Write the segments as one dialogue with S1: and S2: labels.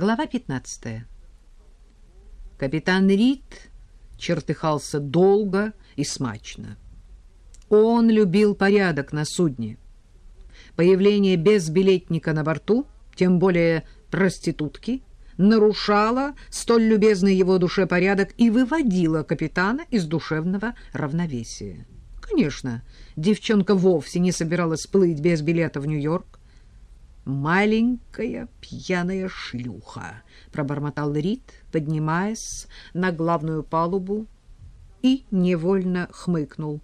S1: Глава 15. Капитан Рид чертыхался долго и смачно. Он любил порядок на судне. Появление безбилетника на борту, тем более проститутки, нарушало столь любезный его душе порядок и выводило капитана из душевного равновесия. Конечно, девчонка вовсе не собиралась плыть без билета в Нью-Йорк, маленькая пьяная шлюха, пробормотал Рид, поднимаясь на главную палубу и невольно хмыкнул.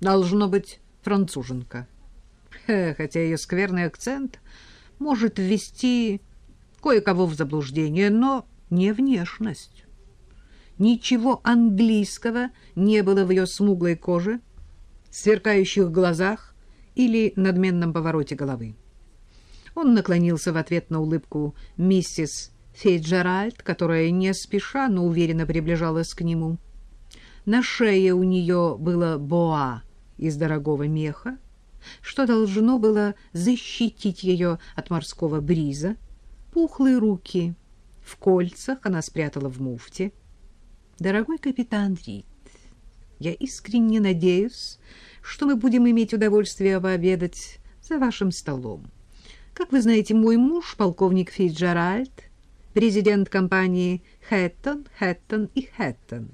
S1: Должно быть француженка. Хотя ее скверный акцент может ввести кое-кого в заблуждение, но не внешность. Ничего английского не было в ее смуглой коже, сверкающих глазах или надменном повороте головы. Он наклонился в ответ на улыбку миссис Фейджеральд, которая не спеша, но уверенно приближалась к нему. На шее у нее было боа из дорогого меха, что должно было защитить ее от морского бриза. Пухлые руки в кольцах она спрятала в муфте. «Дорогой капитан Рид, я искренне надеюсь, что мы будем иметь удовольствие пообедать за вашим столом. Как вы знаете, мой муж, полковник Фитджеральд, президент компании Хэттон, Хэттон и Хэттон.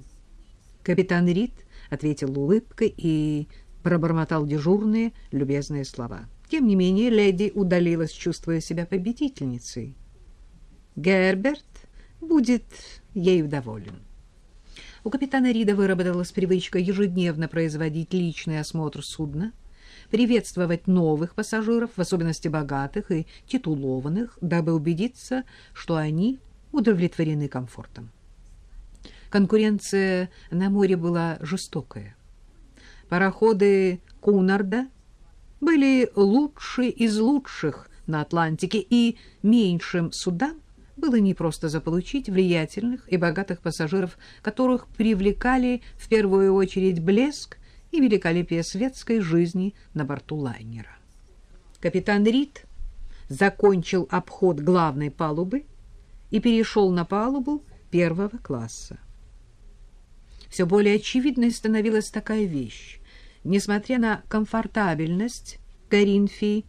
S1: Капитан Рид ответил улыбкой и пробормотал дежурные любезные слова. Тем не менее, леди удалилась, чувствуя себя победительницей. Герберт будет ею доволен. У капитана Рида выработалась привычка ежедневно производить личный осмотр судна — приветствовать новых пассажиров, в особенности богатых и титулованных, дабы убедиться, что они удовлетворены комфортом. Конкуренция на море была жестокая. Пароходы Кунарда были лучшие из лучших на Атлантике, и меньшим судам было не просто заполучить влиятельных и богатых пассажиров, которых привлекали в первую очередь блеск и великолепие светской жизни на борту лайнера. Капитан Рид закончил обход главной палубы и перешел на палубу первого класса. Все более очевидной становилась такая вещь. Несмотря на комфортабельность Коринфии,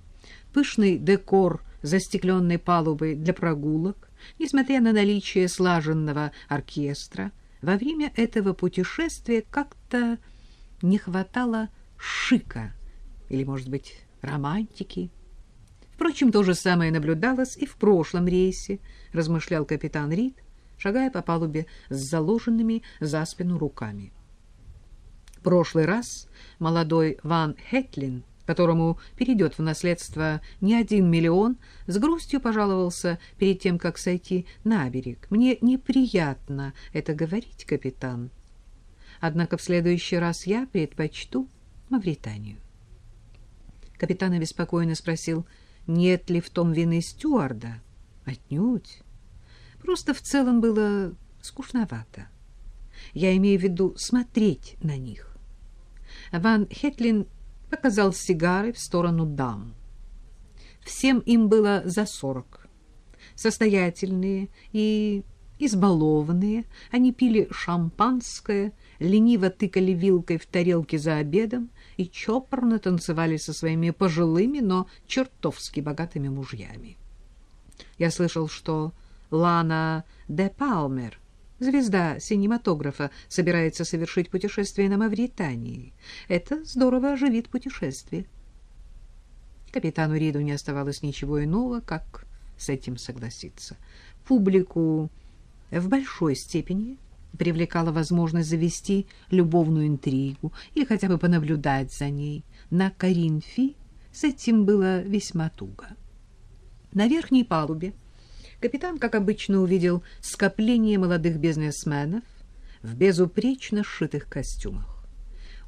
S1: пышный декор застекленной палубы для прогулок, несмотря на наличие слаженного оркестра, во время этого путешествия как-то не хватало шика или, может быть, романтики. Впрочем, то же самое наблюдалось и в прошлом рейсе, размышлял капитан Рид, шагая по палубе с заложенными за спину руками. В прошлый раз молодой Ван Хетлин, которому перейдет в наследство не один миллион, с грустью пожаловался перед тем, как сойти на берег. «Мне неприятно это говорить, капитан», Однако в следующий раз я предпочту Мавританию. Капитан обеспокоенно спросил, нет ли в том вины стюарда. Отнюдь. Просто в целом было скучновато. Я имею в виду смотреть на них. Ван Хетлин показал сигары в сторону дам. Всем им было за сорок. Состоятельные и избалованные, они пили шампанское лениво тыкали вилкой в тарелке за обедом и чопорно танцевали со своими пожилыми, но чертовски богатыми мужьями. Я слышал, что Лана де Палмер, звезда синематографа, собирается совершить путешествие на Мавритании. Это здорово оживит путешествие. Капитану Риду не оставалось ничего иного, как с этим согласиться. Публику в большой степени привлекала возможность завести любовную интригу или хотя бы понаблюдать за ней. На Каринфи с этим было весьма туго. На верхней палубе капитан, как обычно, увидел скопление молодых бизнесменов в безупречно сшитых костюмах.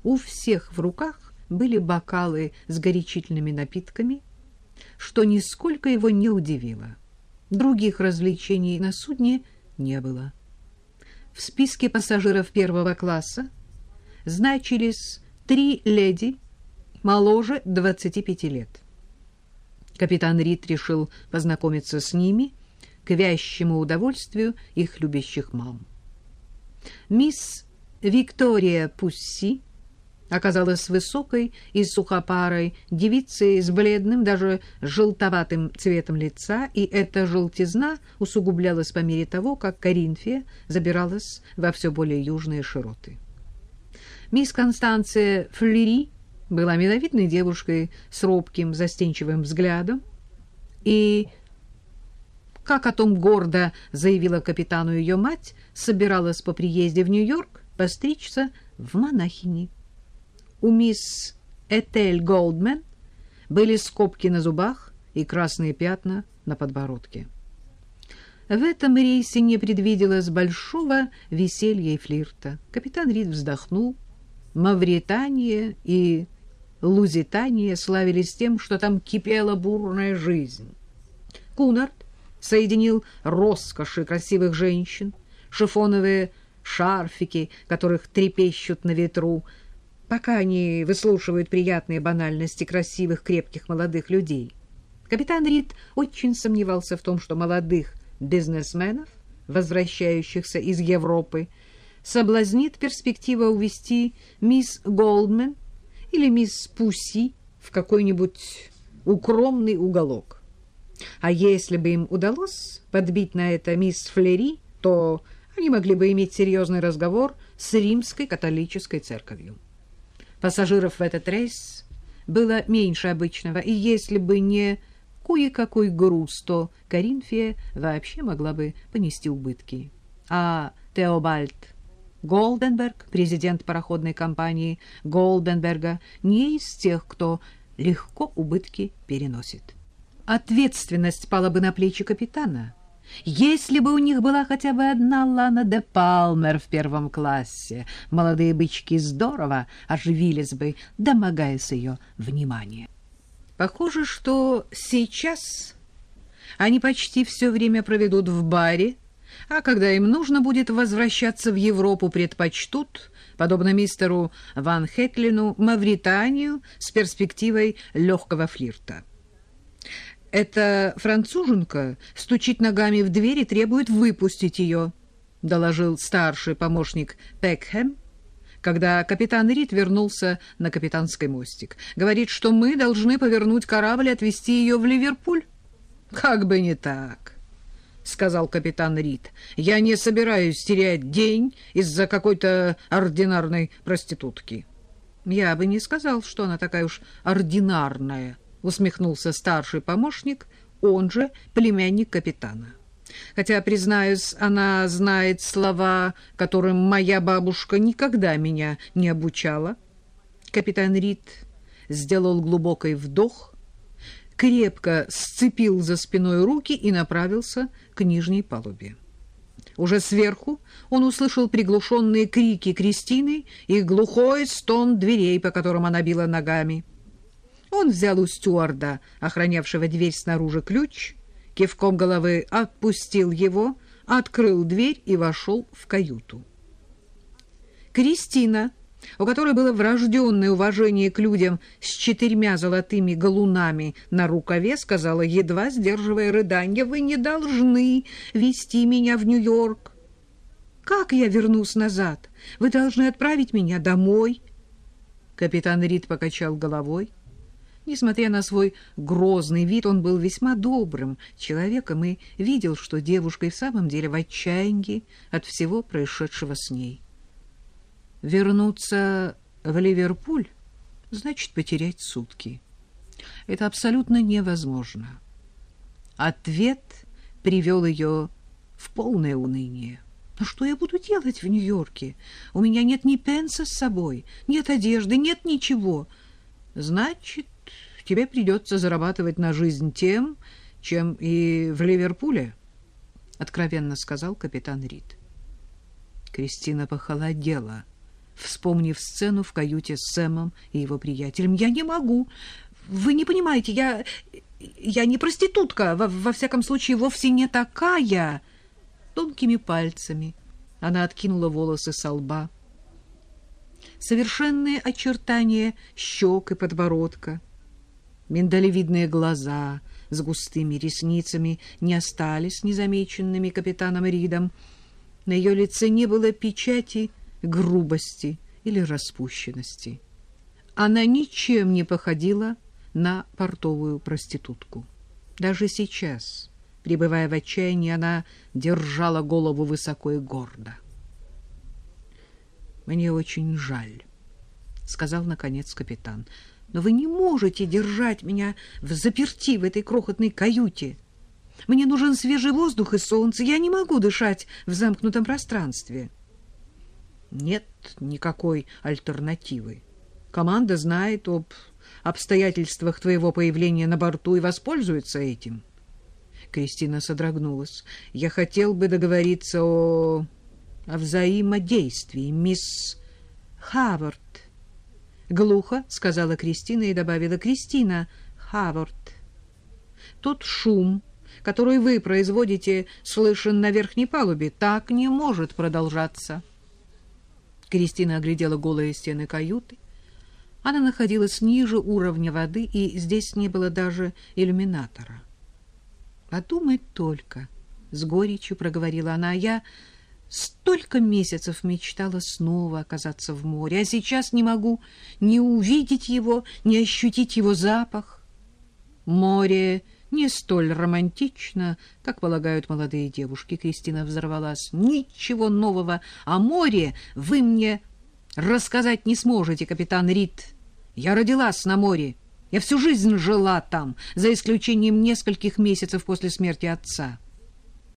S1: У всех в руках были бокалы с горячительными напитками, что нисколько его не удивило. Других развлечений на судне не было. В списке пассажиров первого класса значились три леди моложе 25 лет. Капитан Рид решил познакомиться с ними, к вящему удовольствию их любящих мам. Мисс Виктория Пусси оказалась высокой и сухопарой девицей с бледным, даже желтоватым цветом лица, и эта желтизна усугублялась по мере того, как Коринфия забиралась во все более южные широты. Мисс Констанция Флери была миловидной девушкой с робким, застенчивым взглядом, и, как о том гордо заявила капитану ее мать, собиралась по приезде в Нью-Йорк постричься в монахини. У мисс Этель Голдмен были скобки на зубах и красные пятна на подбородке. В этом рейсе не предвиделось большого веселья и флирта. Капитан Рид вздохнул. Мавритания и Лузитания славились тем, что там кипела бурная жизнь. Кунард соединил роскоши красивых женщин, шифоновые шарфики, которых трепещут на ветру, пока они выслушивают приятные банальности красивых, крепких молодых людей. Капитан Рид очень сомневался в том, что молодых бизнесменов, возвращающихся из Европы, соблазнит перспектива увести мисс Голдмен или мисс Пусси в какой-нибудь укромный уголок. А если бы им удалось подбить на это мисс Флери, то они могли бы иметь серьезный разговор с римской католической церковью. Пассажиров в этот рейс было меньше обычного, и если бы не кое-какой груз, то Коринфия вообще могла бы понести убытки. А Теобальд Голденберг, президент пароходной компании Голденберга, не из тех, кто легко убытки переносит. Ответственность пала бы на плечи капитана. Если бы у них была хотя бы одна Лана де Палмер в первом классе, молодые бычки здорово оживились бы, домогаясь ее внимания. Похоже, что сейчас они почти все время проведут в баре, а когда им нужно будет возвращаться в Европу, предпочтут, подобно мистеру Ван Хетлину, Мавританию с перспективой легкого флирта. Эта француженка стучит ногами в дверь и требует выпустить ее, доложил старший помощник Пекхэм, когда капитан Рид вернулся на капитанский мостик. Говорит, что мы должны повернуть корабль и отвезти ее в Ливерпуль. Как бы не так. — сказал капитан Рид. — Я не собираюсь терять день из-за какой-то ординарной проститутки. — Я бы не сказал, что она такая уж ординарная, — усмехнулся старший помощник, он же племянник капитана. Хотя, признаюсь, она знает слова, которым моя бабушка никогда меня не обучала. Капитан Рид сделал глубокий вдох крепко сцепил за спиной руки и направился к нижней палубе. Уже сверху он услышал приглушенные крики Кристины и глухой стон дверей, по которым она била ногами. Он взял у стюарда, охранявшего дверь снаружи, ключ, кивком головы отпустил его, открыл дверь и вошел в каюту. Кристина у которой было врожденное уважение к людям с четырьмя золотыми галунами на рукаве, сказала, едва сдерживая рыданье, «Вы не должны вести меня в Нью-Йорк. Как я вернусь назад? Вы должны отправить меня домой». Капитан Рид покачал головой. Несмотря на свой грозный вид, он был весьма добрым человеком и видел, что девушка и в самом деле в отчаянии от всего происшедшего с ней. Вернуться в Ливерпуль значит потерять сутки. Это абсолютно невозможно. Ответ привел ее в полное уныние. Но что я буду делать в Нью-Йорке? У меня нет ни пенса с собой, нет одежды, нет ничего. Значит, тебе придется зарабатывать на жизнь тем, чем и в Ливерпуле, — откровенно сказал капитан Рид. Кристина похолодела — вспомнив сцену в каюте с Сэмом и его приятелем. «Я не могу. Вы не понимаете, я... я не проститутка. Во, во всяком случае, вовсе не такая». Тонкими пальцами она откинула волосы со лба. Совершенные очертания щек и подбородка, миндалевидные глаза, с густыми ресницами не остались незамеченными капитаном Ридом. На ее лице не было печати грубости или распущенности. Она ничем не походила на портовую проститутку. Даже сейчас, пребывая в отчаянии, она держала голову высоко и гордо. «Мне очень жаль», — сказал, наконец, капитан. «Но вы не можете держать меня в заперти в этой крохотной каюте. Мне нужен свежий воздух и солнце. Я не могу дышать в замкнутом пространстве». «Нет никакой альтернативы. Команда знает об обстоятельствах твоего появления на борту и воспользуется этим». Кристина содрогнулась. «Я хотел бы договориться о о взаимодействии, мисс Хавард. Глухо сказала Кристина и добавила Кристина Хавард. Тот шум, который вы производите, слышен на верхней палубе, так не может продолжаться. Кристина оглядела голые стены каюты. Она находилась ниже уровня воды, и здесь не было даже иллюминатора. «Подумать только!» — с горечью проговорила она. «Я Столько месяцев мечтала снова оказаться в море, а сейчас не могу ни увидеть его, ни ощутить его запах. Море не столь романтично, как полагают молодые девушки. Кристина взорвалась. Ничего нового о море вы мне рассказать не сможете, капитан Рид. Я родилась на море. Я всю жизнь жила там, за исключением нескольких месяцев после смерти отца.